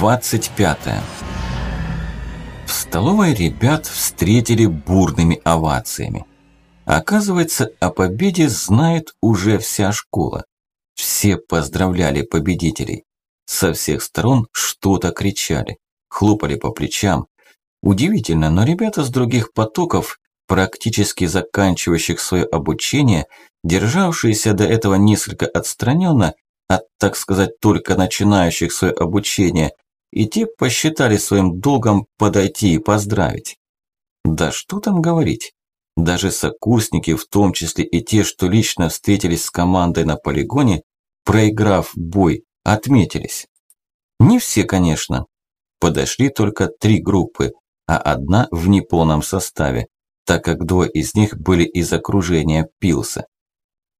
Глава 25 В столовой ребят встретили бурными овациями. Оказывается, о победе знает уже вся школа. Все поздравляли победителей. Со всех сторон что-то кричали, хлопали по плечам. Удивительно, но ребята с других потоков, практически заканчивающих свое обучение, державшиеся до этого несколько отстраненно, от, так сказать, только начинающих свое обучение, и те посчитали своим долгом подойти и поздравить. Да что там говорить, даже сокурсники, в том числе и те, что лично встретились с командой на полигоне, проиграв бой, отметились. Не все, конечно. Подошли только три группы, а одна в неполном составе, так как двое из них были из окружения Пилса.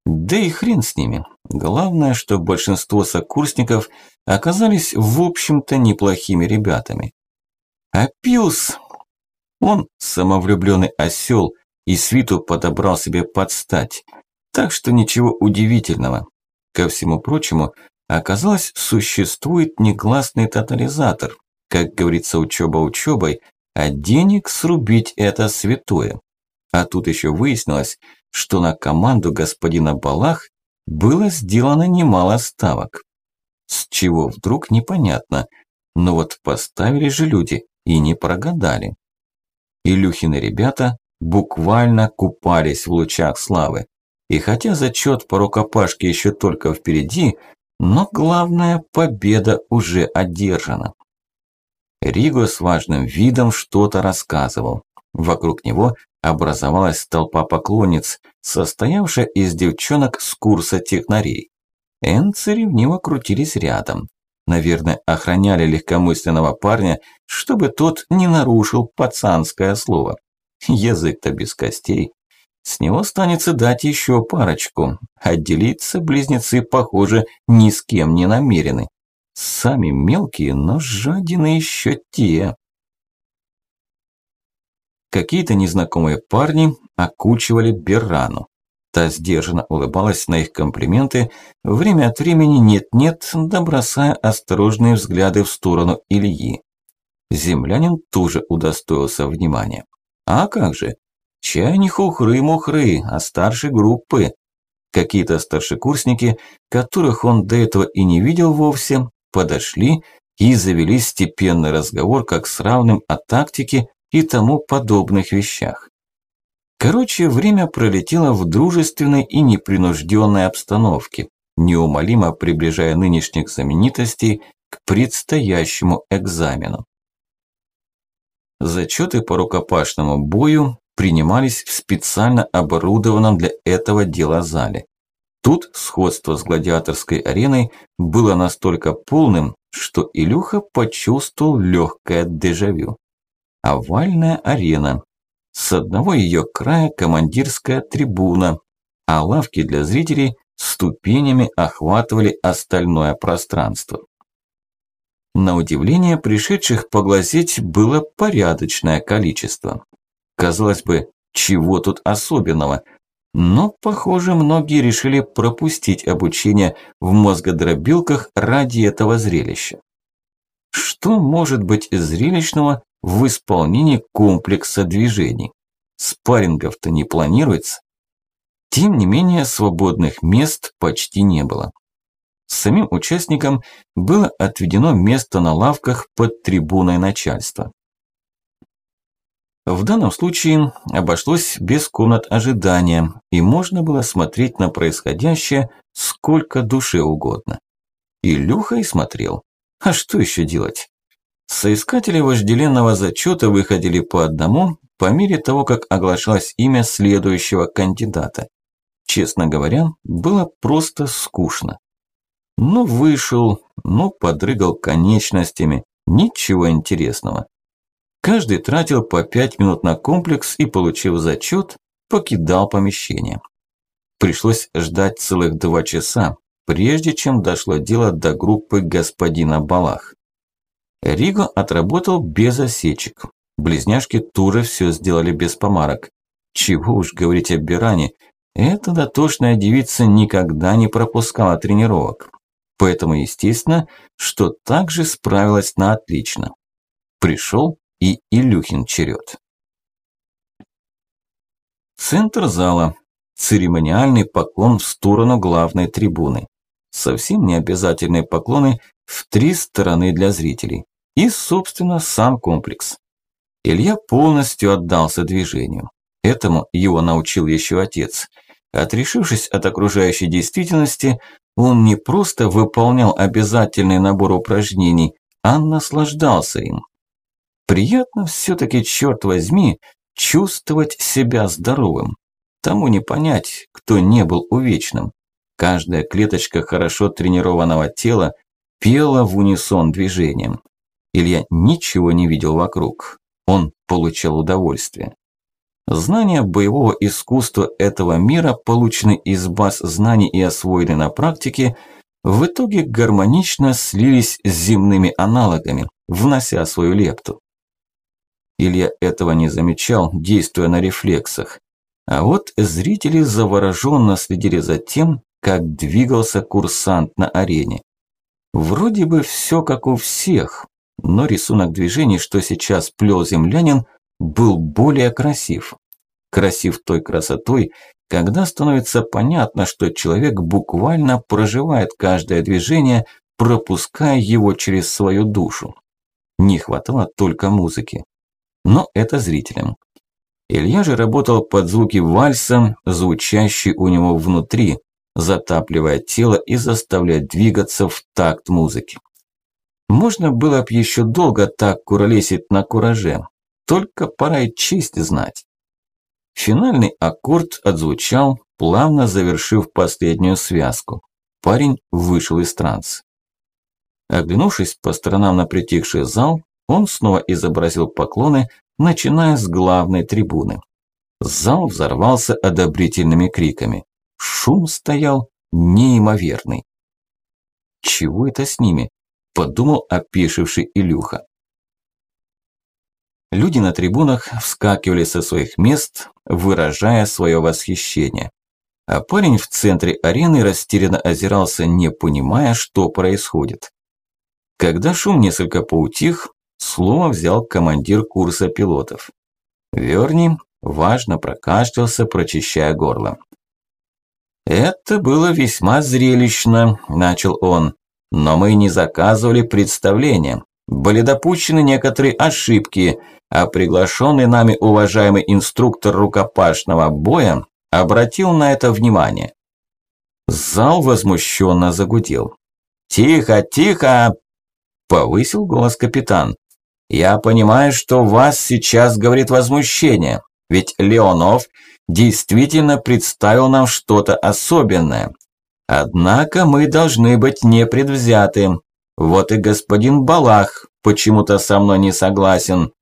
Да и хрен с ними. Главное, что большинство сокурсников оказались в общем-то неплохими ребятами. А Пилс, он самовлюбленный осел и свиту подобрал себе подстать. Так что ничего удивительного. Ко всему прочему, оказалось, существует негласный тотализатор. Как говорится, учеба учебой, а денег срубить это святое. А тут еще выяснилось, что на команду господина Балах было сделано немало ставок. С чего вдруг непонятно, но вот поставили же люди и не прогадали. Илюхины ребята буквально купались в лучах славы. И хотя зачет по рукопашке еще только впереди, но главная победа уже одержана. Риго с важным видом что-то рассказывал. Вокруг него образовалась толпа поклонниц, состоявшая из девчонок с курса технарей. Энцы ревниво крутились рядом. Наверное, охраняли легкомысленного парня, чтобы тот не нарушил пацанское слово. Язык-то без костей. С него станется дать еще парочку. Отделиться близнецы, похоже, ни с кем не намерены. Сами мелкие, но жадины еще те. Какие-то незнакомые парни окучивали Беррану. Та сдержанно улыбалась на их комплименты, время от времени нет-нет, да бросая осторожные взгляды в сторону Ильи. Землянин тоже удостоился внимания. А как же? Чай не хухры-мухры, а старшей группы. Какие-то старшекурсники, которых он до этого и не видел вовсе, подошли и завели степенный разговор как с равным о тактике и тому подобных вещах. Короче, время пролетело в дружественной и непринужденной обстановке, неумолимо приближая нынешних знаменитостей к предстоящему экзамену. Зачеты по рукопашному бою принимались в специально оборудованном для этого дела зале. Тут сходство с гладиаторской ареной было настолько полным, что Илюха почувствовал легкое дежавю овальная арена. С одного ее края командирская трибуна, а лавки для зрителей ступенями охватывали остальное пространство. На удивление пришедших поглазеть было порядочное количество. Казалось бы, чего тут особенного? Но, похоже, многие решили пропустить обучение в мозгодробилках ради этого зрелища. Что может быть зрелищного в исполнении комплекса движений. Спаррингов-то не планируется. Тем не менее, свободных мест почти не было. Самим участникам было отведено место на лавках под трибуной начальства. В данном случае обошлось без комнат ожидания, и можно было смотреть на происходящее сколько душе угодно. Илюха и смотрел. А что еще делать? Соискатели вожделенного зачета выходили по одному по мере того, как оглашалось имя следующего кандидата. Честно говоря, было просто скучно. Ну вышел, ну подрыгал конечностями, ничего интересного. Каждый тратил по пять минут на комплекс и, получив зачет, покидал помещение. Пришлось ждать целых два часа, прежде чем дошло дело до группы господина Балах. Риго отработал без осечек. Близняшки тоже все сделали без помарок. Чего уж говорить о Биране, эта дотошная девица никогда не пропускала тренировок. Поэтому, естественно, что также справилась на отлично. Пришел и Илюхин черед. Центр зала. Церемониальный поклон в сторону главной трибуны. Совсем не обязательные поклоны в три стороны для зрителей. И, собственно, сам комплекс. Илья полностью отдался движению. Этому его научил еще отец. Отрешившись от окружающей действительности, он не просто выполнял обязательный набор упражнений, а наслаждался им. Приятно все-таки, черт возьми, чувствовать себя здоровым. Тому не понять, кто не был увечным. Каждая клеточка хорошо тренированного тела пела в унисон движением. Илья ничего не видел вокруг. Он получал удовольствие. Знания боевого искусства этого мира, полученные из баз знаний и освоенные на практике, в итоге гармонично слились с земными аналогами, внося свою лепту. Илья этого не замечал, действуя на рефлексах. А вот зрители завороженно следили за тем, как двигался курсант на арене. Вроде бы все как у всех, но рисунок движений, что сейчас плел землянин, был более красив. Красив той красотой, когда становится понятно, что человек буквально проживает каждое движение, пропуская его через свою душу. Не хватало только музыки. Но это зрителям. Илья же работал под звуки вальса, звучащий у него внутри, затапливая тело и заставляя двигаться в такт музыки. Можно было б еще долго так куролесить на кураже, только пора и честь знать. Финальный аккорд отзвучал, плавно завершив последнюю связку. Парень вышел из транса. Оглянувшись по сторонам на притихший зал, он снова изобразил поклоны, начиная с главной трибуны. Зал взорвался одобрительными криками. Шум стоял неимоверный. Чего это с ними? Подумал опешивший Илюха. Люди на трибунах вскакивали со своих мест, выражая свое восхищение. А парень в центре арены растерянно озирался, не понимая, что происходит. Когда шум несколько поутих, слово взял командир курса пилотов. Верни важно прокашлялся, прочищая горло. «Это было весьма зрелищно», – начал он. Но мы не заказывали представление. Были допущены некоторые ошибки, а приглашенный нами уважаемый инструктор рукопашного боя обратил на это внимание. Зал возмущенно загудел. «Тихо, тихо!» – повысил голос капитан. «Я понимаю, что вас сейчас говорит возмущение, ведь Леонов действительно представил нам что-то особенное. Однако мы должны быть непредвзяты. Вот и господин Балах почему-то со мной не согласен.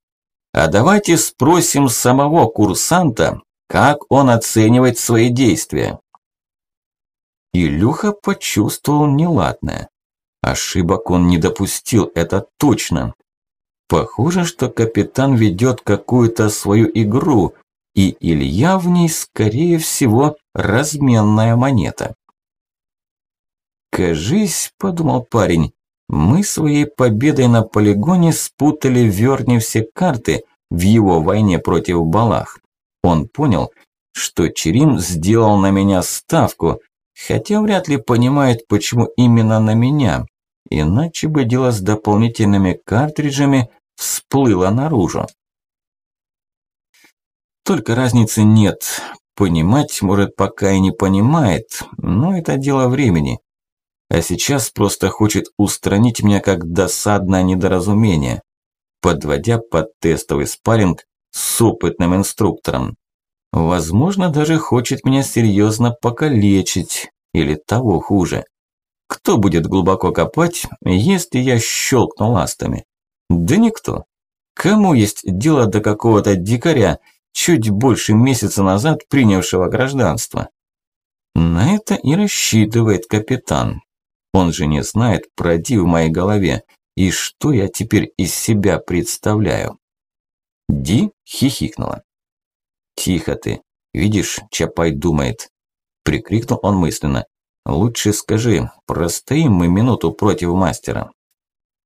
А давайте спросим самого курсанта, как он оценивает свои действия. Илюха почувствовал неладное. Ошибок он не допустил, это точно. Похоже, что капитан ведет какую-то свою игру, и Илья в ней, скорее всего, разменная монета. «Кажись», – подумал парень, – «мы своей победой на полигоне спутали в Верне все карты в его войне против Балах. Он понял, что Черим сделал на меня ставку, хотя вряд ли понимает, почему именно на меня, иначе бы дело с дополнительными картриджами всплыло наружу. Только разницы нет. Понимать, может, пока и не понимает, но это дело времени а сейчас просто хочет устранить меня как досадное недоразумение, подводя под тестовый спарринг с опытным инструктором. Возможно, даже хочет меня серьезно покалечить, или того хуже. Кто будет глубоко копать, если я щелкну ластами? Да никто. Кому есть дело до какого-то дикаря, чуть больше месяца назад принявшего гражданство? На это и рассчитывает капитан. Он же не знает про Ди в моей голове. И что я теперь из себя представляю? Ди хихикнула. «Тихо ты. Видишь, Чапай думает». Прикрикнул он мысленно. Лучше скажи, простоим мы минуту против мастера.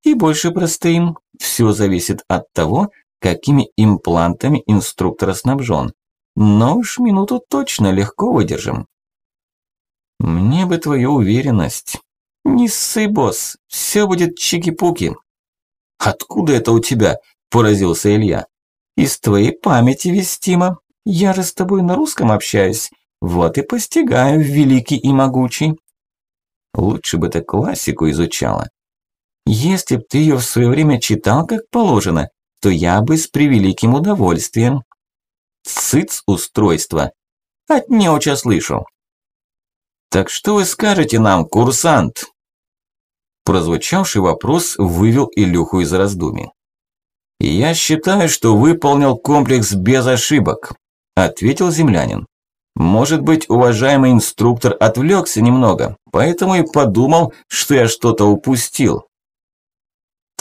И больше простоим. Все зависит от того, какими имплантами инструктор снабжен. Но уж минуту точно легко выдержим. Мне бы твою уверенность. Не ссы, босс, все будет чики-пуки. Откуда это у тебя? Поразился Илья. Из твоей памяти, Вестима. Я же с тобой на русском общаюсь. Вот и постигаю, великий и могучий. Лучше бы ты классику изучала. Если б ты ее в свое время читал как положено, то я бы с превеликим удовольствием. Сыц устройство. От неуча слышу. Так что вы скажете нам, курсант? Прозвучавший вопрос вывел Илюху из раздумий. «Я считаю, что выполнил комплекс без ошибок», – ответил землянин. «Может быть, уважаемый инструктор отвлекся немного, поэтому и подумал, что я что-то упустил.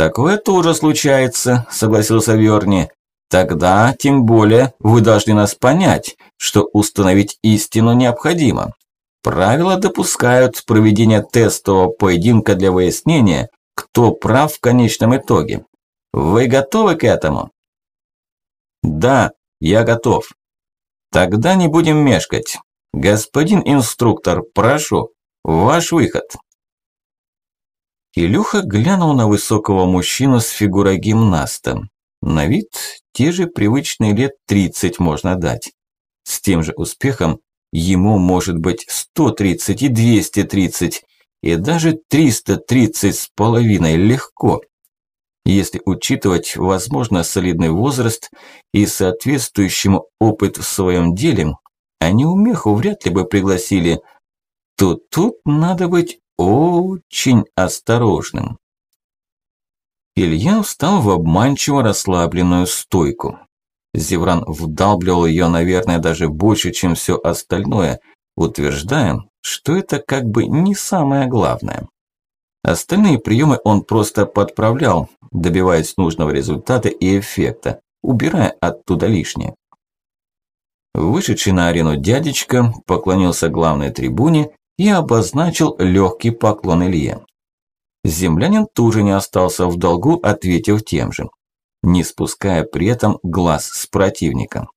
«Такое тоже случается», – согласился Верни. «Тогда, тем более, вы должны нас понять, что установить истину необходимо. Правила допускают проведение тестового поединка для выяснения, кто прав в конечном итоге. Вы готовы к этому?» «Да, я готов». «Тогда не будем мешкать. Господин инструктор, прошу, ваш выход». Илюха глянул на высокого мужчину с фигурой гимнаста. На вид те же привычные лет 30 можно дать. С тем же успехом ему может быть 130 и 230, и даже 330 с половиной легко. Если учитывать, возможно, солидный возраст и соответствующему опыт в своем деле, а неумеху вряд ли бы пригласили, то тут надо быть очень осторожным. Илья встал в обманчиво расслабленную стойку. Зевран вдалбливал ее, наверное, даже больше, чем все остальное, утверждая, что это как бы не самое главное. Остальные приемы он просто подправлял, добиваясь нужного результата и эффекта, убирая оттуда лишнее. Вышедший на арену дядечка поклонился главной трибуне и обозначил легкий поклон Илье. Землянин тоже не остался в долгу, ответив тем же, не спуская при этом глаз с противником.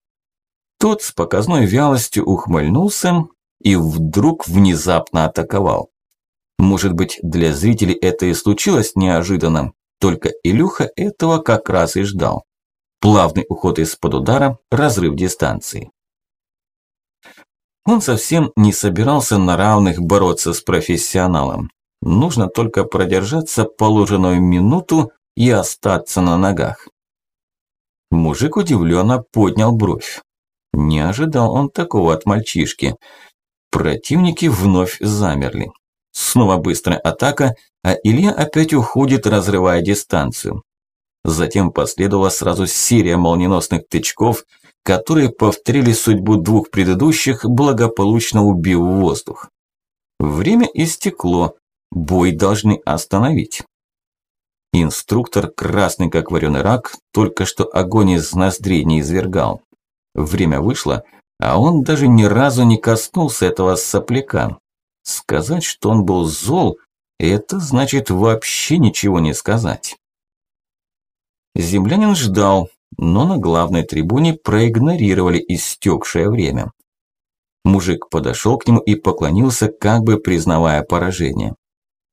Тот с показной вялостью ухмыльнулся и вдруг внезапно атаковал. Может быть, для зрителей это и случилось неожиданно, только Илюха этого как раз и ждал. Плавный уход из-под удара, разрыв дистанции. Он совсем не собирался на равных бороться с профессионалом. Нужно только продержаться положенную минуту и остаться на ногах. Мужик удивленно поднял бровь. Не ожидал он такого от мальчишки. Противники вновь замерли. Снова быстрая атака, а Илья опять уходит, разрывая дистанцию. Затем последовала сразу серия молниеносных тычков – которые повторили судьбу двух предыдущих, благополучно убив воздух. Время истекло, бой должны остановить. Инструктор, красный как вареный рак, только что огонь из ноздрей не извергал. Время вышло, а он даже ни разу не коснулся этого сопляка. Сказать, что он был зол, это значит вообще ничего не сказать. Землянин ждал, но на главной трибуне проигнорировали истекшее время. Мужик подошел к нему и поклонился, как бы признавая поражение.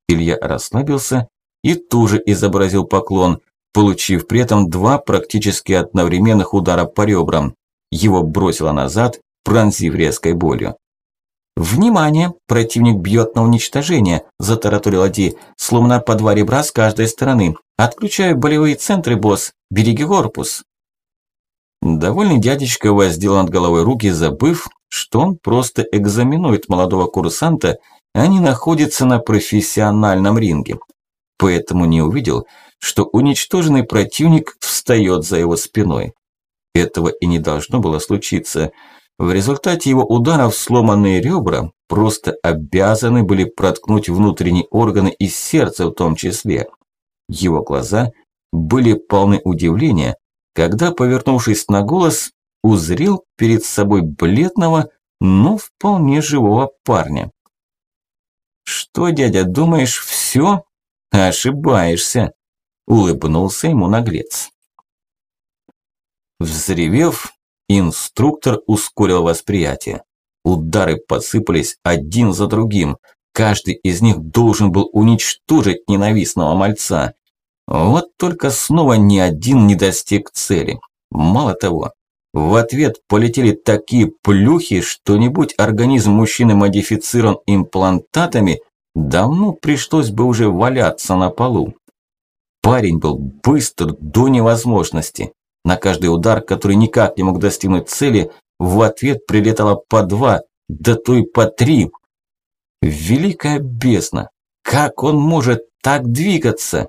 Илья расслабился и тоже изобразил поклон, получив при этом два практически одновременных удара по ребрам. Его бросило назад, пронзив резкой болью. «Внимание! Противник бьет на уничтожение!» – затараторил Ади, словно по два ребра с каждой стороны. «Отключаю болевые центры, босс! Береги корпус!» Довольный дядечка воздел над головой руки, забыв, что он просто экзаменует молодого курсанта, а не находится на профессиональном ринге. Поэтому не увидел, что уничтоженный противник встает за его спиной. Этого и не должно было случиться. В результате его ударов сломанные ребра просто обязаны были проткнуть внутренние органы и сердце в том числе. Его глаза были полны удивления, когда, повернувшись на голос, узрел перед собой бледного, но вполне живого парня. Что, дядя, думаешь, все? Ошибаешься, улыбнулся ему наглец. Взревев, инструктор ускорил восприятие. Удары посыпались один за другим. Каждый из них должен был уничтожить ненавистного мальца. Вот только снова ни один не достиг цели. Мало того, в ответ полетели такие плюхи, что не будь организм мужчины модифицирован имплантатами, давно пришлось бы уже валяться на полу. Парень был быстр до невозможности. На каждый удар, который никак не мог достигнуть цели, в ответ прилетало по два, да то и по три. Великая бездна! Как он может так двигаться?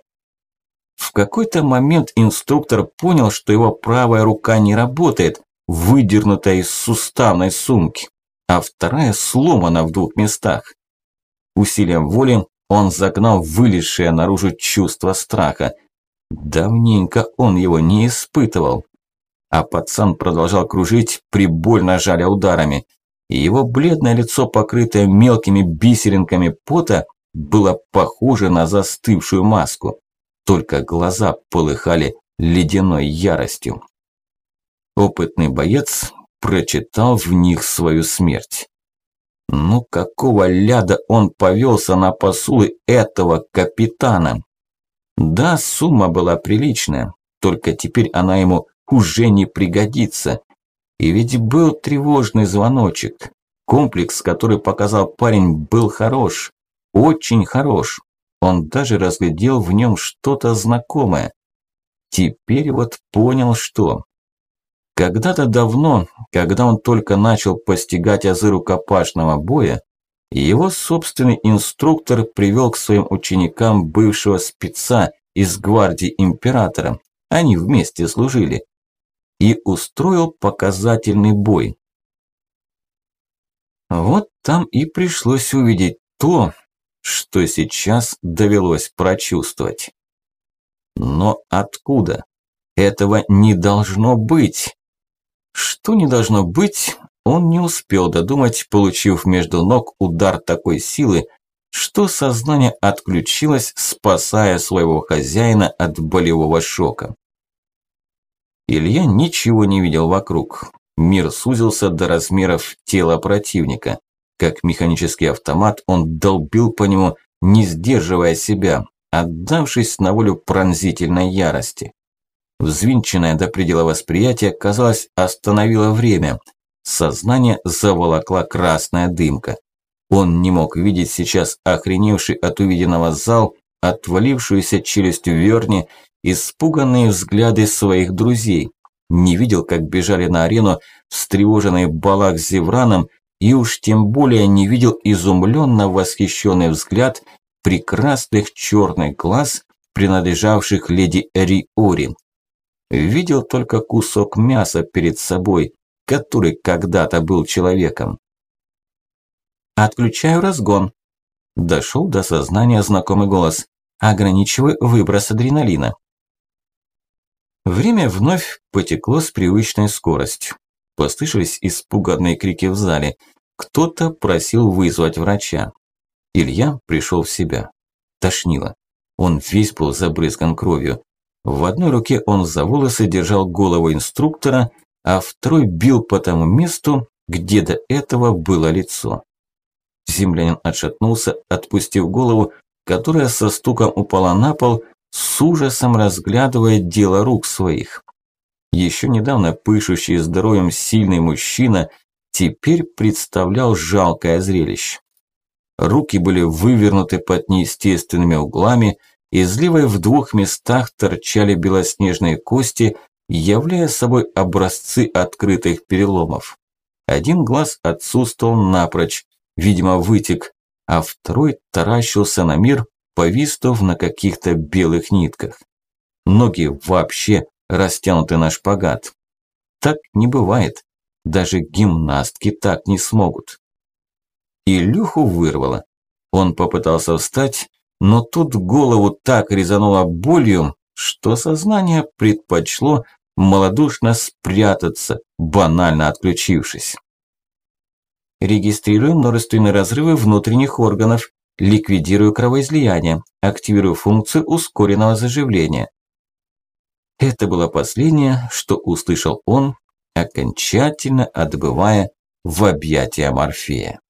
В какой-то момент инструктор понял, что его правая рука не работает, выдернутая из суставной сумки, а вторая сломана в двух местах. Усилием воли он загнал вылезшее наружу чувство страха. Давненько он его не испытывал. А пацан продолжал кружить, прибольно жаля ударами. Его бледное лицо, покрытое мелкими бисеринками пота, было похоже на застывшую маску только глаза полыхали ледяной яростью. Опытный боец прочитал в них свою смерть. Ну какого ляда он повелся на посулы этого капитана? Да, сумма была приличная, только теперь она ему уже не пригодится. И ведь был тревожный звоночек. Комплекс, который показал парень, был хорош. Очень хорош. Он даже разглядел в нем что-то знакомое. Теперь вот понял, что. Когда-то давно, когда он только начал постигать азы рукопашного боя, его собственный инструктор привел к своим ученикам бывшего спеца из гвардии императора, они вместе служили, и устроил показательный бой. Вот там и пришлось увидеть то, что сейчас довелось прочувствовать. Но откуда? Этого не должно быть. Что не должно быть, он не успел додумать, получив между ног удар такой силы, что сознание отключилось, спасая своего хозяина от болевого шока. Илья ничего не видел вокруг. Мир сузился до размеров тела противника. Как механический автомат, он долбил по нему, не сдерживая себя, отдавшись на волю пронзительной ярости. Взвинченное до предела восприятие, казалось, остановило время. Сознание заволокла красная дымка. Он не мог видеть сейчас охреневший от увиденного зал, отвалившуюся челюстью Верни, испуганные взгляды своих друзей. Не видел, как бежали на арену встревоженные Балак с Зевраном и уж тем более не видел изумленно восхищенный взгляд прекрасных черных глаз, принадлежавших леди Риори. Видел только кусок мяса перед собой, который когда-то был человеком. «Отключаю разгон», – дошел до сознания знакомый голос. «Ограничиваю выброс адреналина». Время вновь потекло с привычной скоростью. Послышались испуганные крики в зале – кто-то просил вызвать врача. Илья пришел в себя. Тошнило. Он весь был забрызган кровью. В одной руке он за волосы держал голову инструктора, а второй бил по тому месту, где до этого было лицо. Землянин отшатнулся, отпустив голову, которая со стуком упала на пол, с ужасом разглядывая дело рук своих. Еще недавно пышущий здоровьем сильный мужчина – теперь представлял жалкое зрелище. Руки были вывернуты под неестественными углами, изливой в двух местах торчали белоснежные кости, являя собой образцы открытых переломов. Один глаз отсутствовал напрочь, видимо, вытек, а второй таращился на мир, повиснув на каких-то белых нитках. Ноги вообще растянуты на шпагат. Так не бывает. Даже гимнастки так не смогут. Илюху вырвало. Он попытался встать, но тут голову так резануло болью, что сознание предпочло малодушно спрятаться, банально отключившись. Регистрируем множественные разрывы внутренних органов, Ликвидирую кровоизлияние, активирую функцию ускоренного заживления. Это было последнее, что услышал он, окончательно отбывая в объятия Морфея.